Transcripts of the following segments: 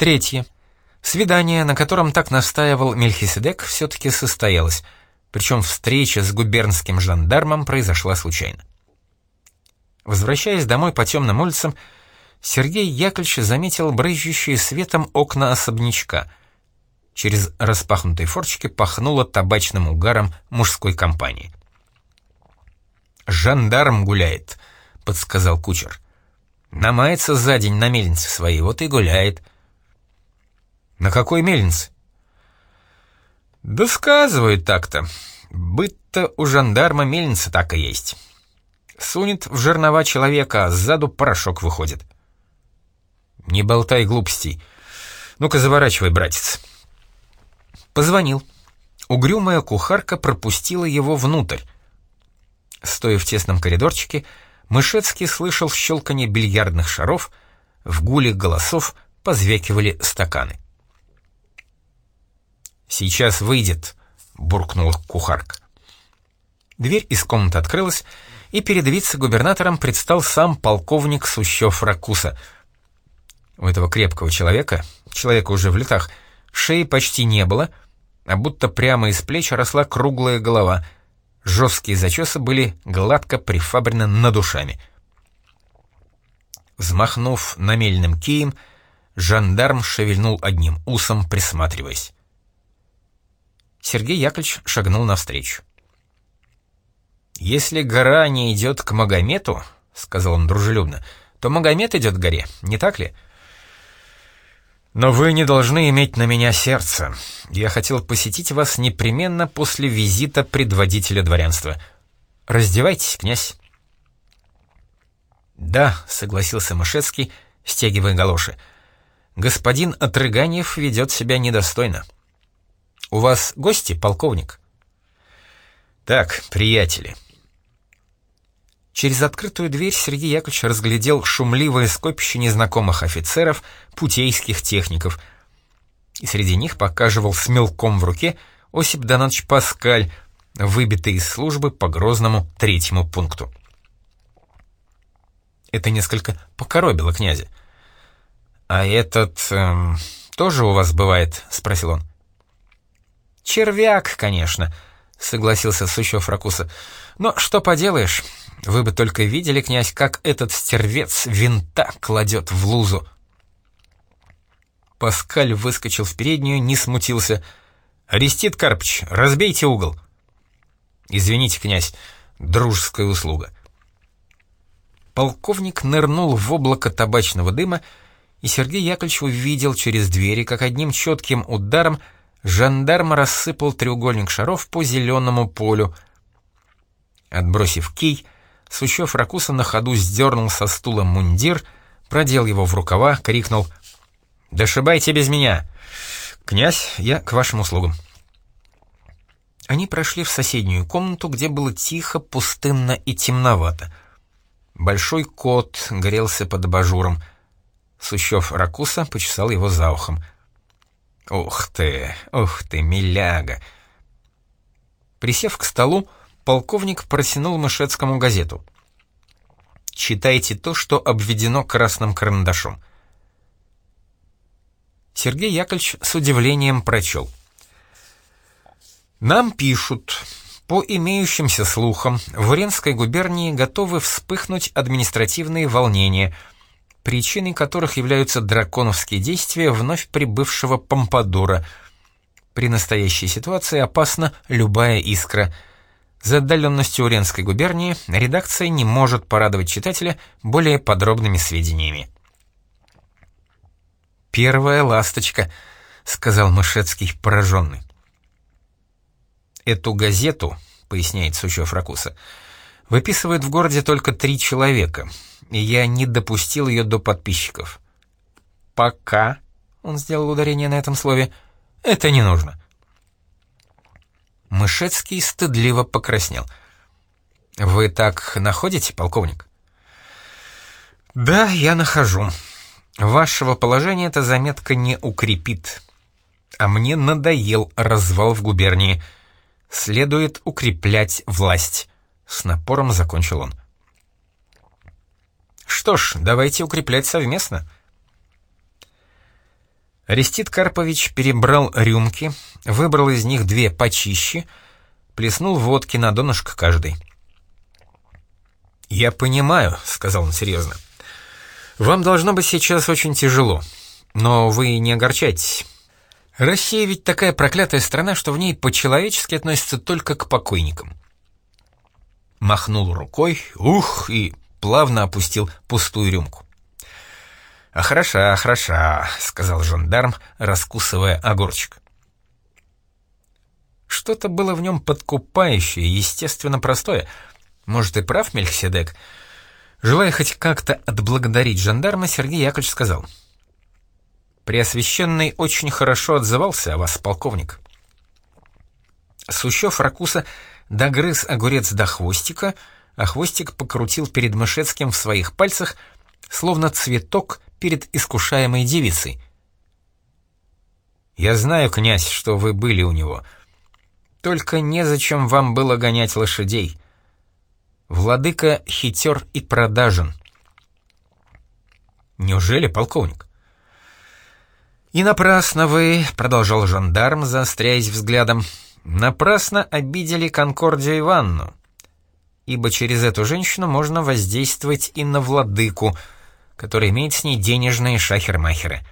Третье. Свидание, на котором так настаивал Мельхиседек, все-таки состоялось, причем встреча с губернским жандармом произошла случайно. Возвращаясь домой по темным улицам, Сергей Яковлевич заметил брызжущие светом окна особнячка. Через распахнутые форчики пахнуло табачным угаром мужской компании. «Жандарм гуляет», — подсказал кучер. «Намается за день на мельнице своей, вот и гуляет». «На какой мельнице?» «Да сказывают так-то. Быть-то у жандарма мельница так и есть. Сунет в жернова человека, а сзаду порошок выходит». «Не болтай глупостей. Ну-ка, заворачивай, братец». Позвонил. Угрюмая кухарка пропустила его внутрь. Стоя в тесном коридорчике, Мышецкий слышал щелканье бильярдных шаров, в гуле голосов позвякивали стаканы. «Сейчас выйдет», — буркнула кухарка. Дверь из комнаты открылась, и перед вице-губернатором предстал сам полковник Сущев-Ракуса. У этого крепкого человека, человека уже в летах, шеи почти не было, а будто прямо из плеч росла круглая голова. Жесткие зачесы были гладко прифабрены над ушами. Взмахнув намельным кием, жандарм шевельнул одним усом, присматриваясь. Сергей Яковлевич шагнул навстречу. «Если гора не идет к Магомету, — сказал он дружелюбно, — то Магомет идет к горе, не так ли?» «Но вы не должны иметь на меня сердце. Я хотел посетить вас непременно после визита предводителя дворянства. Раздевайтесь, князь». «Да», — согласился Мышецкий, стягивая галоши. «Господин Отрыганьев ведет себя недостойно». «У вас гости, полковник?» «Так, приятели». Через открытую дверь Сергей Яковлевич разглядел шумливое скопище незнакомых офицеров, путейских техников. И среди них покаживал с мелком в руке Осип Донатович Паскаль, выбитый из службы по грозному третьему пункту. Это несколько покоробило князя. «А этот... Эм, тоже у вас бывает?» — спросил он. «Червяк, конечно», — согласился Сущев Ракуса. «Но что поделаешь, вы бы только видели, князь, как этот стервец винта кладет в лузу». Паскаль выскочил в переднюю, не смутился. «Арестит Карпыч, разбейте угол». «Извините, князь, дружеская услуга». Полковник нырнул в облако табачного дыма, и Сергей Яковлевич увидел через двери, как одним четким ударом — жандарм рассыпал треугольник шаров по зеленому полю. Отбросив кий, Сущев Ракуса на ходу сдернул со стула мундир, продел его в рукава, крикнул «Дошибайте без меня! Князь, я к вашим услугам!» Они прошли в соседнюю комнату, где было тихо, пустынно и темновато. Большой кот грелся под абажуром. Сущев Ракуса почесал его за ухом — «Ух ты, ух ты, миляга!» Присев к столу, полковник протянул Мышецкому газету. «Читайте то, что обведено красным карандашом». Сергей Яковлевич с удивлением прочел. «Нам пишут, по имеющимся слухам, в Уренской губернии готовы вспыхнуть административные волнения – причиной которых являются драконовские действия вновь прибывшего Помпадура. При настоящей ситуации опасна любая искра. За отдаленностью Уренской губернии редакция не может порадовать читателя более подробными сведениями. «Первая ласточка», — сказал Мышецкий, пораженный. «Эту газету», — поясняет Сучев Ракуса, — «выписывают в городе только три человека — и я не допустил ее до подписчиков. Пока, он сделал ударение на этом слове, это не нужно. Мышецкий стыдливо покраснел. «Вы так находите, полковник?» «Да, я нахожу. Вашего положения эта заметка не укрепит. А мне надоел развал в губернии. Следует укреплять власть», — с напором закончил он. Что ж, давайте укреплять совместно. Арестит Карпович перебрал рюмки, выбрал из них две почище, плеснул водки на донышко каждой. «Я понимаю», — сказал он серьезно. «Вам должно быть сейчас очень тяжело, но вы не огорчайтесь. Россия ведь такая проклятая страна, что в ней по-человечески относятся только к покойникам». Махнул рукой, ух, и плавно опустил пустую рюмку. «А хороша, хороша», — сказал жандарм, раскусывая огурчик. Что-то было в нем подкупающее, естественно простое. Может, и прав Мельхиседек? Желая хоть как-то отблагодарить жандарма, Сергей Яковлевич сказал. «Преосвященный очень хорошо отзывался о вас, полковник». Сущев Ракуса догрыз огурец до хвостика, а хвостик покрутил перед Мышецким в своих пальцах, словно цветок перед искушаемой девицей. «Я знаю, князь, что вы были у него. Только незачем вам было гонять лошадей. Владыка хитер и продажен». «Неужели, полковник?» «И напрасно вы», — продолжал жандарм, заостряясь взглядом, — «напрасно обидели Конкордию Иванну, ибо через эту женщину можно воздействовать и на владыку, — который имеет с ней денежные шахермахеры.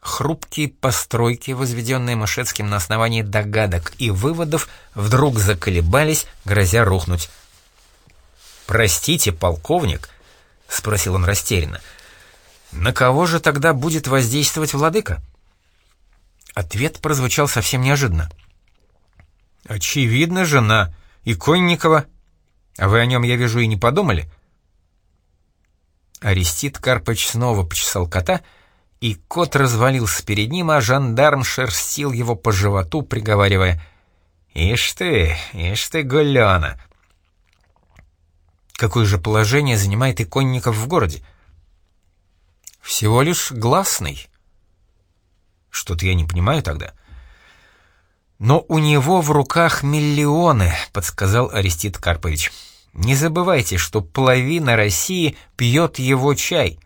Хрупкие постройки, возведенные Мышецким на основании догадок и выводов, вдруг заколебались, грозя рухнуть. «Простите, полковник», — спросил он растерянно, — «на кого же тогда будет воздействовать владыка?» Ответ прозвучал совсем неожиданно. «Очевидно, жена, Иконникова. А вы о нем, я вижу, и не подумали?» Арестит Карпыч снова почесал кота, и кот развалился перед ним, а жандарм шерстил его по животу, приговаривая «Ишь ты, ишь ты, гулёна!» Какое же положение занимает иконников в городе? Всего лишь гласный. Что-то я не понимаю тогда. Но у него в руках миллионы, подсказал Арестит Карпович. Не забывайте, что половина России пьет его чай.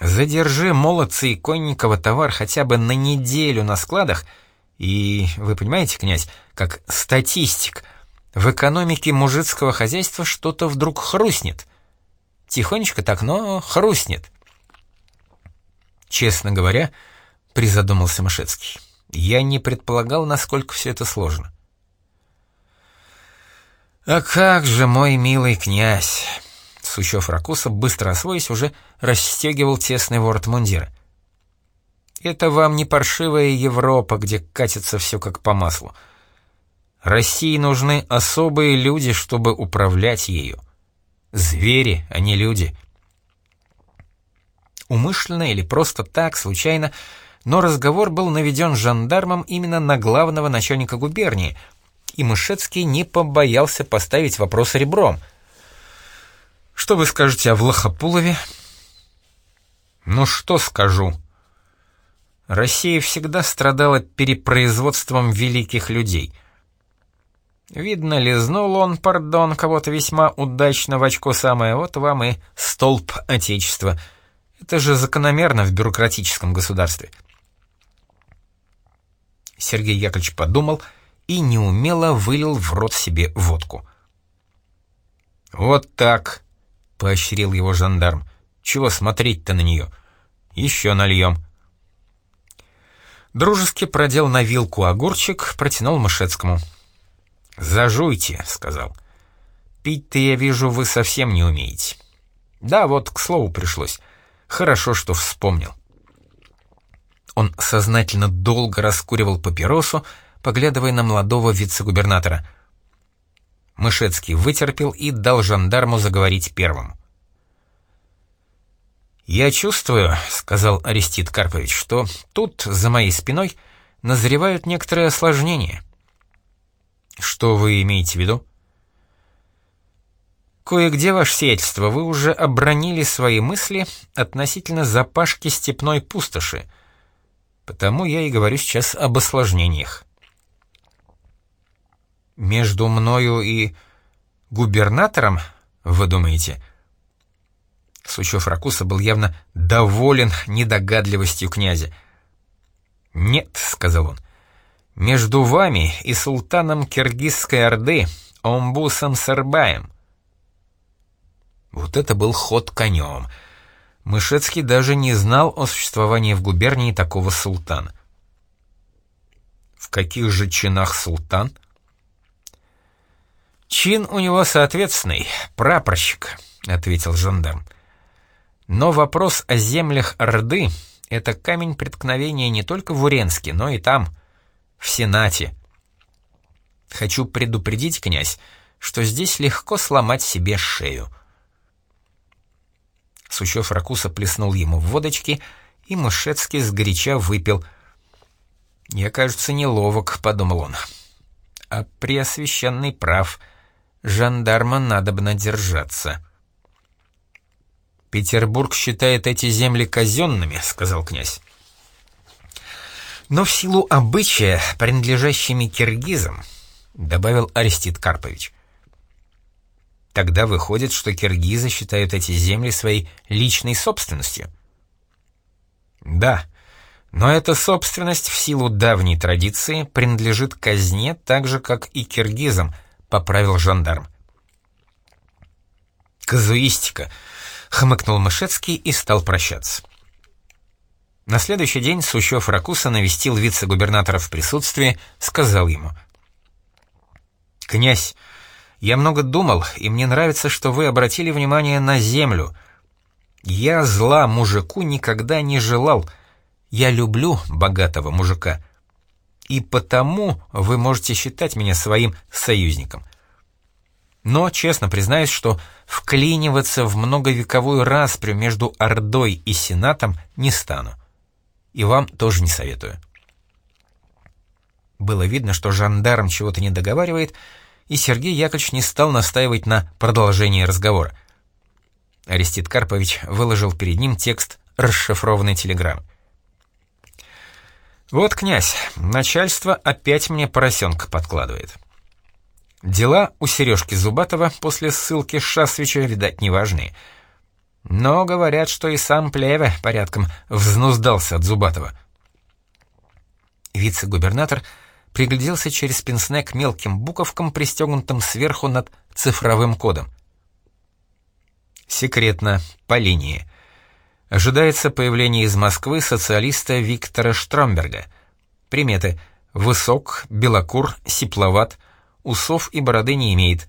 Задержи молодца и Конникова товар хотя бы на неделю на складах, и, вы понимаете, князь, как статистик, в экономике мужицкого хозяйства что-то вдруг хрустнет. Тихонечко так, но хрустнет. Честно говоря, призадумался Мышецкий, я не предполагал, насколько все это сложно. «А как же, мой милый князь!» Сучев Ракуса, быстро освоясь, уже расстегивал тесный ворот мундира. «Это вам не паршивая Европа, где катится все как по маслу. России нужны особые люди, чтобы управлять ею. Звери, а не люди». Умышленно или просто так, случайно, но разговор был наведен жандармом именно на главного начальника губернии — и Мышецкий не побоялся поставить вопрос ребром. «Что вы скажете о Влахопулове?» «Ну что скажу?» Россия всегда страдала перепроизводством великих людей. Видно, лизнул он, пардон, кого-то весьма удачно в очко самое, вот вам и столб Отечества. Это же закономерно в бюрократическом государстве. Сергей Яковлевич подумал — и неумело вылил в рот себе водку. «Вот так», — поощрил его жандарм. «Чего смотреть-то на нее? Еще нальем». Дружески продел на вилку огурчик, протянул Мышецкому. «Зажуйте», — сказал. «Пить-то, я вижу, вы совсем не умеете». «Да, вот, к слову пришлось. Хорошо, что вспомнил». Он сознательно долго раскуривал папиросу, поглядывая на молодого вице-губернатора. Мышецкий вытерпел и дал жандарму заговорить первым. «Я чувствую, — сказал Арестит Карпович, — что тут, за моей спиной, назревают некоторые осложнения». «Что вы имеете в виду?» «Кое-где, ваше сиятельство, вы уже обронили свои мысли относительно запашки степной пустоши, потому я и говорю сейчас об осложнениях». Между мною и губернатором, вы думаете? Сучев Ракуса был явно доволен недогадливостью князя. «Нет», — сказал он, — «между вами и султаном Киргизской Орды, Омбусом Сарбаем». Вот это был ход конем. Мышецкий даже не знал о существовании в губернии такого султана. В каких же чинах султан? Чин у него соответственный, прапорщик, ответил жандарм. Но вопрос о землях Орды — это камень преткновения не только в Уренске, но и там, в Сенате. Хочу предупредить, князь, что здесь легко сломать себе шею. Сучев Ракуса плеснул ему в водочки, и Мышецкий сгоряча выпил. «Я, кажется, неловок», — подумал он. «А Преосвященный прав. Жандарма надо бы надержаться». «Петербург считает эти земли казенными», — сказал князь. «Но в силу обычая, принадлежащими киргизам», — добавил Арестит Карпович. Тогда выходит, что киргизы считают эти земли своей личной собственностью. Да, но эта собственность в силу давней традиции принадлежит казне так же, как и киргизам, поправил жандарм. Казуистика, хмыкнул Мышецкий и стал прощаться. На следующий день Сущев Ракуса навестил вице-губернатора в присутствии, сказал ему. «Князь, я много думал, и мне нравится, что вы обратили внимание на землю. Я зла мужику никогда не желал. Я люблю богатого мужика. И потому вы можете считать меня своим союзником. Но честно признаюсь, что вклиниваться в многовековую распрю между Ордой и Сенатом не стану. И вам тоже не советую. Было видно, что жандарм чего-то не договаривает, и Сергей Яковлевич не стал настаивать на продолжении разговора. Арестит Карпович выложил перед ним текст расшифрованной телеграммы. «Вот, князь, начальство опять мне поросенка подкладывает. Дела у Сережки Зубатова после ссылки Шасвича, видать, неважные. Но говорят, что и сам Плеве порядком взнуздался от Зубатова». Вице-губернатор — пригляделся через пенсне к мелким буковкам, пристегнутым сверху над цифровым кодом. Секретно, по линии. Ожидается появление из Москвы социалиста Виктора Штромберга. Приметы. Высок, белокур, сипловат, усов и бороды не имеет.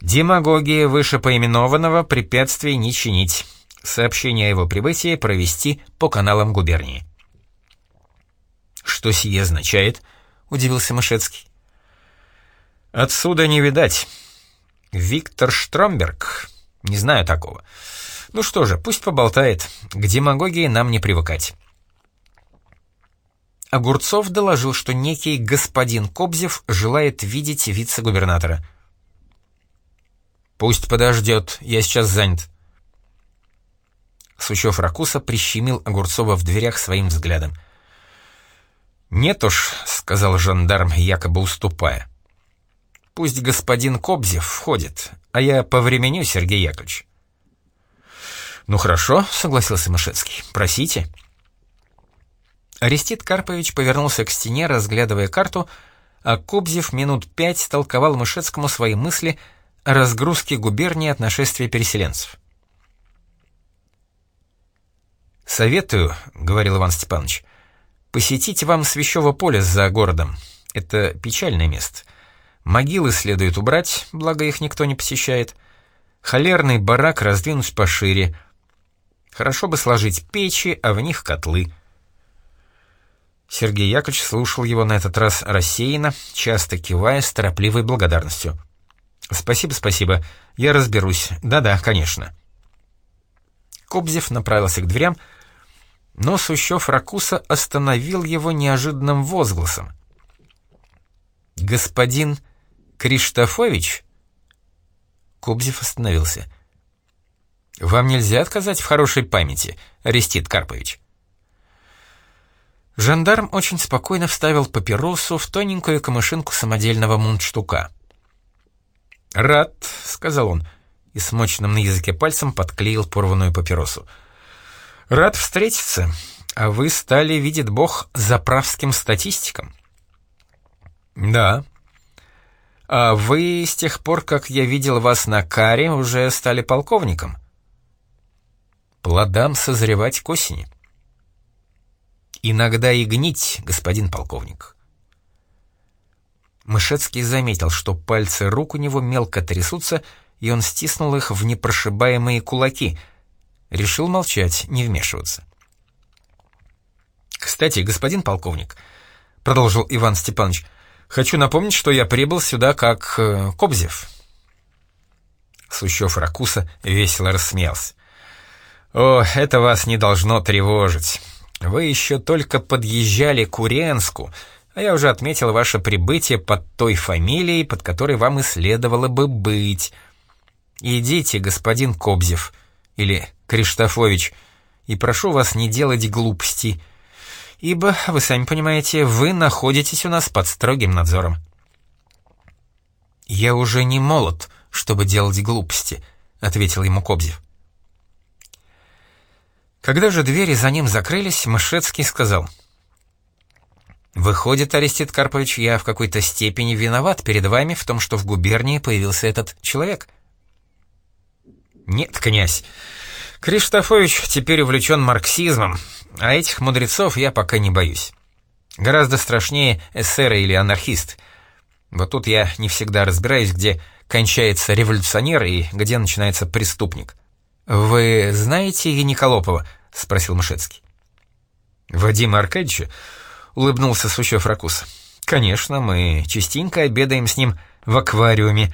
Демагогия выше поименованного, препятствий не чинить. Сообщение о его прибытии провести по каналам губернии. Что сие означает —— удивился Мышецкий. «Отсюда не видать. Виктор Штромберг? Не знаю такого. Ну что же, пусть поболтает. К демагогии нам не привыкать». Огурцов доложил, что некий господин Кобзев желает видеть вице-губернатора. «Пусть подождет, я сейчас занят». Сучев Ракуса прищемил Огурцова в дверях своим взглядом. «Нет уж», — сказал жандарм, якобы уступая. «Пусть господин Кобзев входит, а я повременю, Сергей Яковлевич». «Ну хорошо», — согласился Мышецкий, — «просите». Арестит Карпович повернулся к стене, разглядывая карту, а Кобзев минут пять толковал Мышецкому свои мысли о разгрузке губернии от нашествия переселенцев. «Советую», — говорил Иван Степанович, — Посетить вам Свящево поле за городом. Это печальное место. Могилы следует убрать, благо их никто не посещает. Холерный барак раздвинуть пошире. Хорошо бы сложить печи, а в них котлы. Сергей Яковлевич слушал его на этот раз рассеянно, часто кивая с торопливой благодарностью. «Спасибо, спасибо. Я разберусь. Да-да, конечно». Кобзев направился к дверям, — но Сущев Ракуса остановил его неожиданным возгласом. «Господин Криштофович?» Кобзев остановился. «Вам нельзя отказать в хорошей памяти, Арестит Карпович». Жандарм очень спокойно вставил папиросу в тоненькую камышинку самодельного мундштука. «Рад», — сказал он, — и смоченным на языке пальцем подклеил порванную папиросу. «Рад встретиться, а вы стали, видит бог, заправским статистиком». «Да». «А вы с тех пор, как я видел вас на каре, уже стали полковником?» «Плодам созревать к осени». «Иногда и гнить, господин полковник». Мышецкий заметил, что пальцы рук у него мелко трясутся, и он стиснул их в непрошибаемые кулаки. Решил молчать, не вмешиваться. «Кстати, господин полковник», — продолжил Иван Степанович, — «хочу напомнить, что я прибыл сюда как э, Кобзев». Сущев Ракуса весело рассмеялся. «О, это вас не должно тревожить. Вы еще только подъезжали к Уренску, а я уже отметил ваше прибытие под той фамилией, под которой вам и следовало бы быть. Идите, господин Кобзев, или Криштофович, и прошу вас не делать глупостей, ибо, вы сами понимаете, вы находитесь у нас под строгим надзором. «Я уже не молод, чтобы делать глупости», — ответил ему Кобзев. Когда же двери за ним закрылись, Мышецкий сказал, «Выходит, Арестит Карпович, я в какой-то степени виноват перед вами в том, что в губернии появился этот человек». «Нет, князь, Криштофович теперь увлечен марксизмом, а этих мудрецов я пока не боюсь. Гораздо страшнее эсеры или анархист. Вот тут я не всегда разбираюсь, где кончается революционер и где начинается преступник». «Вы знаете Яниколопова?» — спросил Мышецкий. «Вадима Аркадьевича?» — улыбнулся Сущев Ракус. «Конечно, мы частенько обедаем с ним в аквариуме.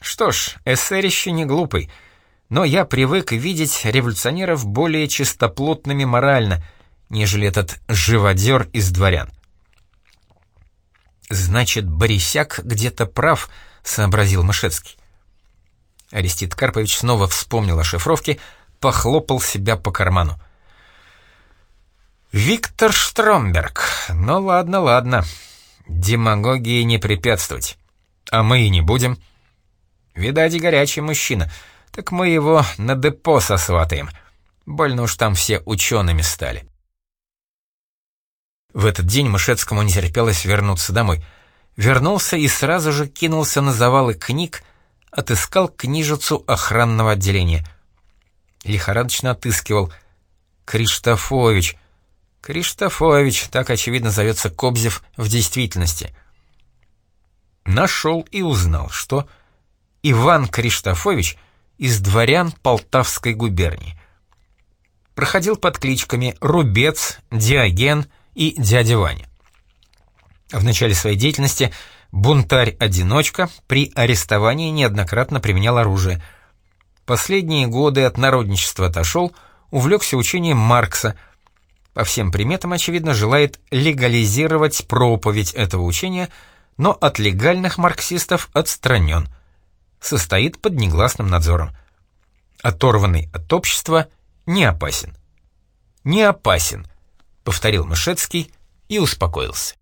Что ж, эсерище не глупый, но я привык видеть революционеров более чистоплотными морально, нежели этот живодер из дворян». «Значит, Борисяк где-то прав», — сообразил Мышецкий. Арестит Карпович снова вспомнил о шифровке, похлопал себя по карману. «Виктор Штромберг. Ну ладно, ладно. Демагогии не препятствовать. А мы и не будем. Видать, горячий мужчина. Так мы его на депо сосватаем. Больно уж там все учеными стали». В этот день Мышецкому не терпелось вернуться домой. Вернулся и сразу же кинулся на завалы книг, отыскал книжицу охранного отделения. Лихорадочно отыскивал. Криштофович. Криштофович, так очевидно зовется Кобзев в действительности. Нашел и узнал, что Иван Криштофович из дворян Полтавской губернии. Проходил под кличками Рубец, Диоген и Дядя Ваня. В начале своей деятельности – Бунтарь-одиночка при арестовании неоднократно применял оружие. Последние годы от народничества отошел, увлекся учением Маркса. По всем приметам, очевидно, желает легализировать проповедь этого учения, но от легальных марксистов отстранен. Состоит под негласным надзором. Оторванный от общества не опасен. «Не опасен», — повторил Мышецкий и успокоился.